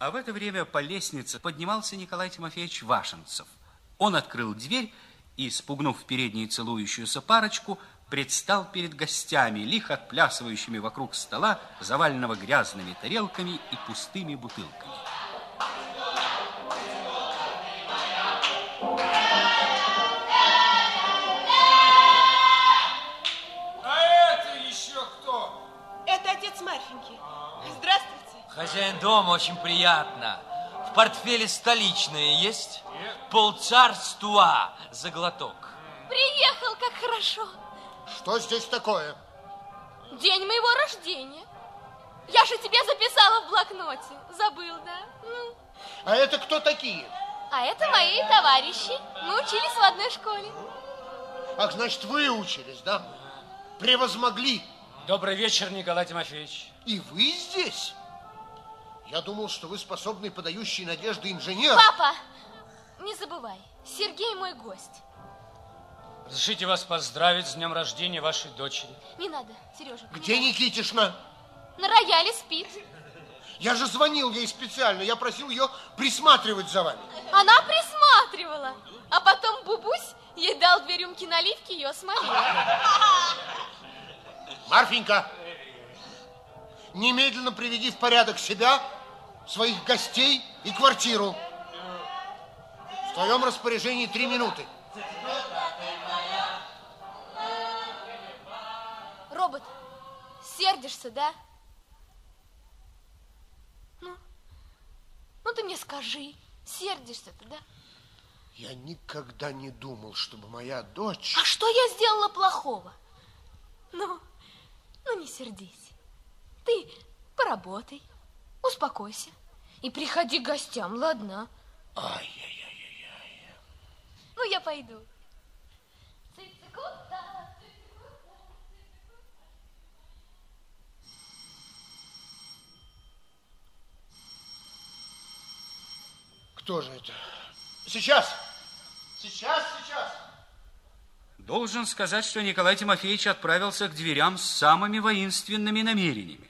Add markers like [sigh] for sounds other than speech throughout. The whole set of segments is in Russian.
А в это время по лестнице поднимался Николай Тимофеевич Вашенцев. Он открыл дверь и, спугнув в передней целующуюся парочку, предстал перед гостями, лихо отплясывающими вокруг стола, заваленного грязными тарелками и пустыми бутылками. Хозяин дома очень приятно. В портфеле столичные есть? Полцарства за глоток. Приехал, как хорошо. Что здесь такое? День моего рождения. Я же тебе записала в блокноте. Забыл, да? Ну, А это кто такие? а это мои товарищи. Мы учились в одной школе. Ах, значит, вы учились, да? Превозмогли. Добрый вечер, Николай Тимофеевич. И вы здесь? Я думал, что вы способный подающий надежды инженер. Папа, не забывай, Сергей мой гость. Разрешите вас поздравить с днем рождения вашей дочери. Не надо, Сережа. не Где надо. Никитишна? На рояле спит. Я же звонил ей специально. Я просил ее присматривать за вами. Она присматривала. А потом Бубусь ей дал две рюмки наливки, ее сморила. Марфенька, немедленно приведи в порядок себя, своих гостей и квартиру. В твоем распоряжении три минуты. Робот, сердишься, да? Ну, ну ты мне скажи, сердишься ты, да? Я никогда не думал, чтобы моя дочь... А что я сделала плохого? Ну, ну не сердись. Ты поработай, успокойся и приходи к гостям, ладно? Ай-яй-яй. Ну, я пойду. Кто же это? Сейчас! Сейчас, сейчас! Должен сказать, что Николай Тимофеевич отправился к дверям с самыми воинственными намерениями.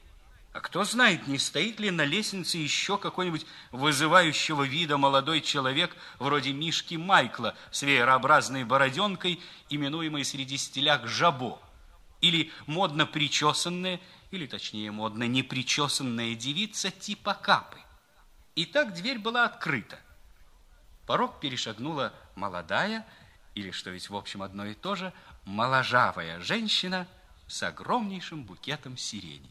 А кто знает, не стоит ли на лестнице еще какой-нибудь вызывающего вида молодой человек вроде Мишки Майкла с веерообразной бороденкой, именуемой среди стиляк жабо, или модно причесанная, или точнее модно непричесанная девица типа капы. И так дверь была открыта. Порог перешагнула молодая, или, что ведь в общем одно и то же, моложавая женщина с огромнейшим букетом сирени.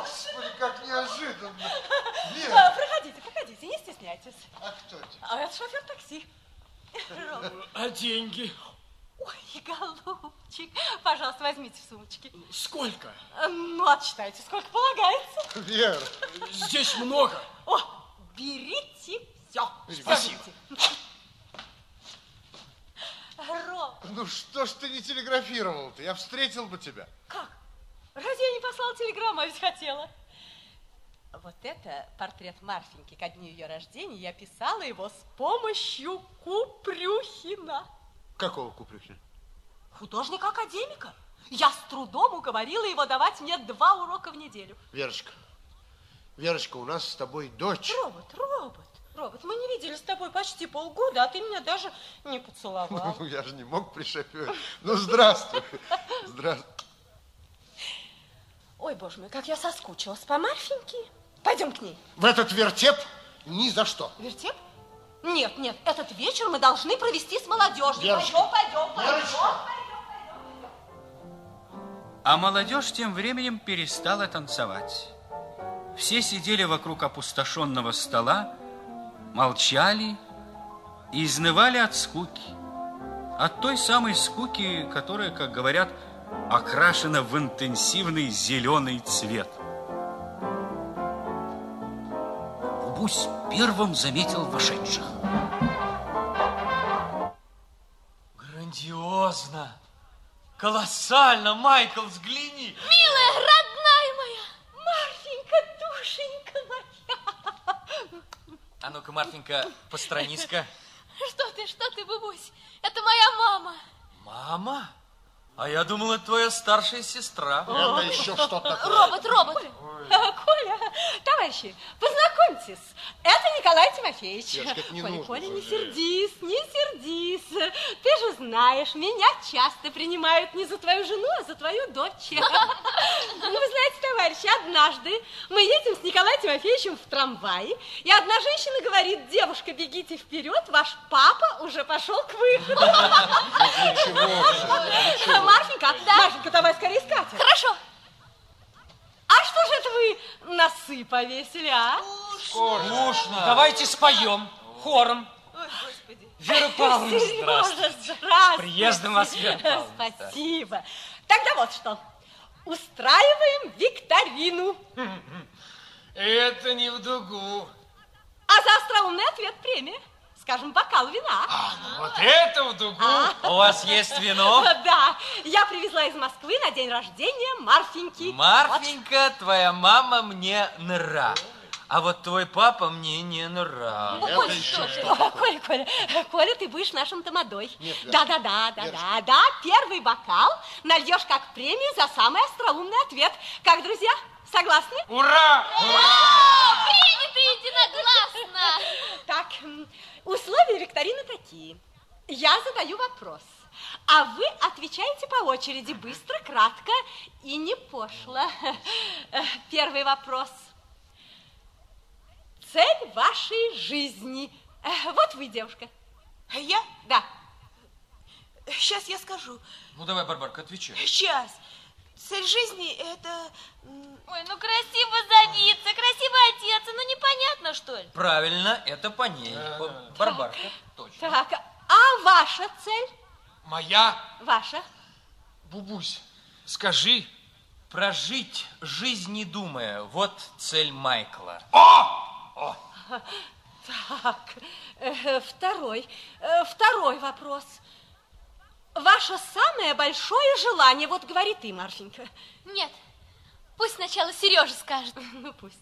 Господи, как неожиданно! А, Вера! проходите, проходите, не стесняйтесь. А кто это? А это шофер такси. А деньги? Ой, голубчик, пожалуйста, возьмите в сумочке. Сколько? Ну, отсчитайте, сколько полагается. Вера! Здесь много. О, берите все. Спасибо. Ром, Ну что ж ты не телеграфировал-то? Я встретил бы тебя. как? Послала телеграмму, а ведь хотела? Вот это портрет Марфеньки ко дню ее рождения. Я писала его с помощью Купрюхина. Какого Купрюхина? Художника-академика. Я с трудом уговорила его давать мне два урока в неделю. Верочка, Верочка, у нас с тобой дочь. Робот, робот, робот, мы не видели с тобой почти полгода, а ты меня даже не поцеловал. [laughs] Ну, я же не мог пришоферить. Ну, здравствуй. [laughs] Здравствуй. Ой, боже мой, как я соскучилась по Марфеньке. Пойдем к ней. В этот вертеп ни за что. Вертеп? Нет, нет, этот вечер мы должны провести с молодежью. Верочка, Пойдем, пойдем, пойдем. Верочка. А молодежь тем временем перестала танцевать. Все сидели вокруг опустошенного стола, молчали и изнывали от скуки. От той самой скуки, которая, как говорят, окрашена в интенсивный зеленый цвет. Бубусь первым заметил вошедших. Грандиозно. Колоссально, Майкл, взгляни. Милая, родная моя! Марфенька, душенька моя. А ну-ка, Марфенька, постранись-ка. Что ты, что ты, Бубусь? Это моя мама. Мама? А я думал, это твоя старшая сестра. Это еще что такое? Робот, робот. А, Коля, товарищи, познакомьтесь. Это Николай Тимофеевич. Девушка, не Коля, нужно, Коля, не сердись, не сердись. Ты же знаешь, меня часто принимают не за твою жену, а за твою дочь. [laughs] Ну, вы знаете, товарищи, однажды мы едем с Николаем Тимофеевичем в трамвае, и одна женщина говорит, девушка, бегите вперед, ваш папа уже пошел к выходу. [laughs] Марфенька, Марфенька, давай скорее скатерть. Хорошо. А что же это вы носы повесили, а? Скучно. Давайте споем хором. Ой, господи. Вера Павловна, здравствуйте. здравствуйте. приездом вас, Вера Павловна. Спасибо. Тогда вот что. Устраиваем викторину. Это не в дугу. А за остроумный ответ премия. Скажем, бокал вина. Вот это в дугу. У вас есть вино? [laughs] Да, я привезла из Москвы на день рождения Марфеньки. Марфенька, твоя мама мне нра. А вот твой папа мне не нра. Вот. Коля, О, Коля, Коля, Коля, ты будешь нашим тамадой. Нет, Вера. Да, да, да, да, да, да. Первый бокал нальешь как премию за самый остроумный ответ. Как, друзья, согласны? Ура! Принято единогласно. Так, условия викторины такие. Я задаю вопрос, а вы отвечаете по очереди, быстро, кратко и не пошло. [laughs] Первый вопрос. Цель вашей жизни. Э, Вот вы, девушка. Я? Да. Сейчас я скажу. Ну давай, Барбарка, отвечай. Сейчас. Цель жизни это... Ой, ну красиво зовиться, красиво одеться, ну непонятно, что ли? Правильно, это по ней. Барбарка, точно. Так, а ваша цель? Моя Ваша? бубусь, скажи. Прожить жизнь не думая, вот цель Майкла. [laughs] Так, э, второй, э, второй вопрос. Ваше самое большое желание, вот говорит ты, Марфенька. Нет, пусть сначала Сережа скажет. [laughs] Ну, пусть.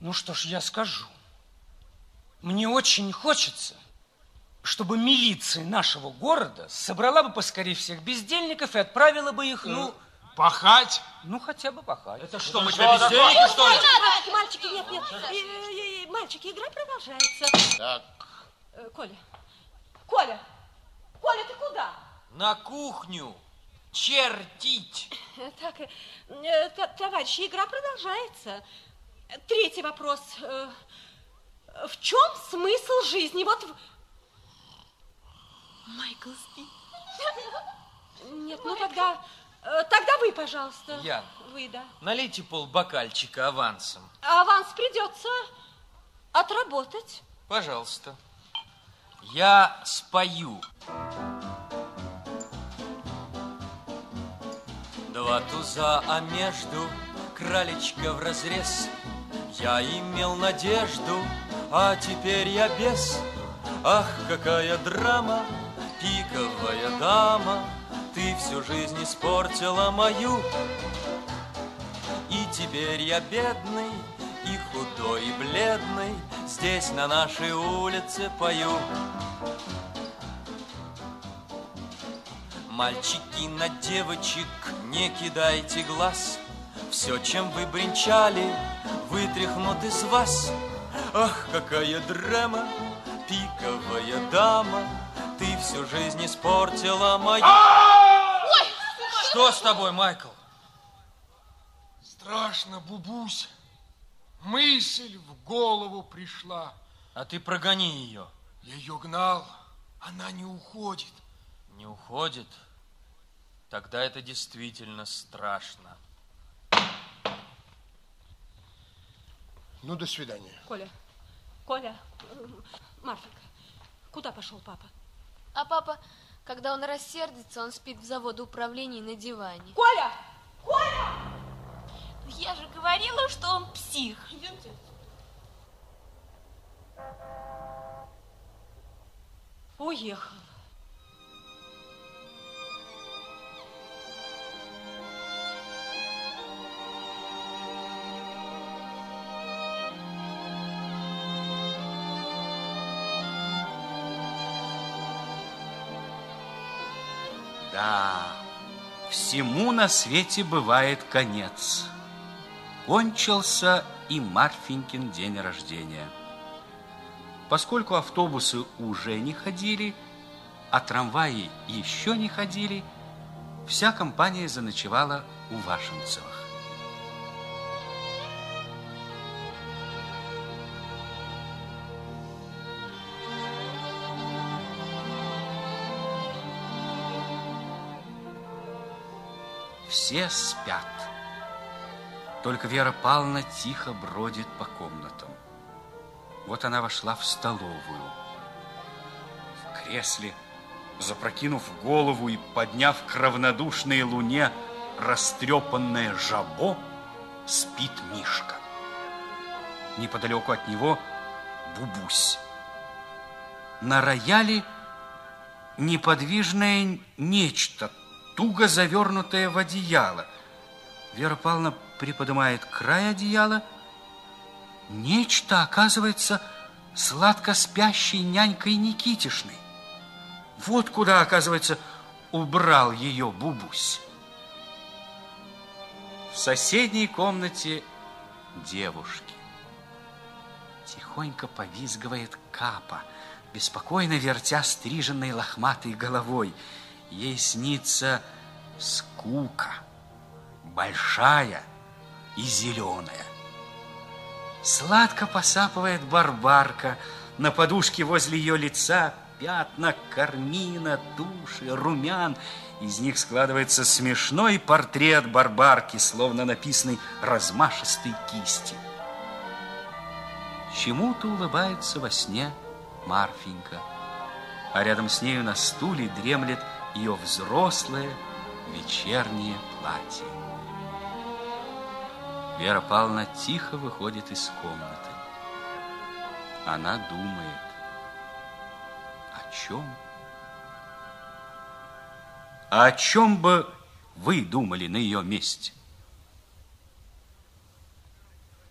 Ну что ж, я скажу. Мне очень хочется, чтобы милиция нашего города собрала бы поскорее всех бездельников и отправила бы их, ну, Пахать. ну хотя бы пахать. Это что, мы тебя бездельники, что ли? Мальчики, мальчики, нет, нет. Э, э, э, Мальчики, игра продолжается. Так, Э, Коля, Коля, Коля, ты куда? На кухню. Чертить. Э, Так, э, э, товарищи, игра продолжается. Третий вопрос. В чем смысл жизни? Вот... Майкл спит. Нет, ну тогда... Тогда вы, пожалуйста. Ян. Вы, да. Налейте полбокальчика авансом. А Аванс придется отработать. Пожалуйста. Я спою. Два туза, а между кралечка в разрез. Я имел надежду, а теперь я без. Ах, какая драма, пиковая дама, Ты всю жизнь испортила мою. И теперь я бедный, и худой, и бледный, Здесь на нашей улице пою. Мальчики на девочек не кидайте глаз, Все, чем вы бренчали, вытряхнут из вас. Ах, какая драма, пиковая дама, Ты всю жизнь испортила мою. Что с тобой, Майкл? Страшно, бубусь. Мысль в голову пришла. А ты прогони ее. Я ее гнал. Она не уходит. Не уходит? Тогда это действительно страшно. ну до свидания. Коля, Коля, э, Марфенька, куда пошел папа? А папа, когда он рассердится, он спит в заводоуправлении на диване. Коля! Коля! Я же говорила, что он псих. Уехал. Да, всему на свете бывает конец. Кончился и Марфенькин день рождения. Поскольку автобусы уже не ходили, а трамваи еще не ходили, вся компания заночевала у Вашинцевых. Все спят. Только Вера Павловна тихо бродит по комнатам. Вот она вошла в столовую. В кресле, запрокинув голову и подняв к равнодушной луне растрепанное жабо, спит Мишка. Неподалеку от него Бубусь. На рояле неподвижное нечто, туго завернутое в одеяло. Вера Павловна приподнимает край одеяла. Нечто оказывается сладко спящей нянькой Никитишной. Вот куда, оказывается, убрал ее Бубусь. В соседней комнате девушки. Тихонько повизгивает капа, беспокойно вертя стриженной лохматой головой. Ей снится скука, большая и зеленая. Сладко посапывает барбарка, на подушке возле ее лица пятна кармина, туши, румян. Из них складывается смешной портрет барбарки, словно написанный размашистой кистью. Чему-то улыбается во сне Марфенька, а рядом с нею на стуле дремлет ее взрослое вечернее платье. Вера Павловна тихо выходит из комнаты. Она думает. О чем? А о чем бы вы думали на ее месте?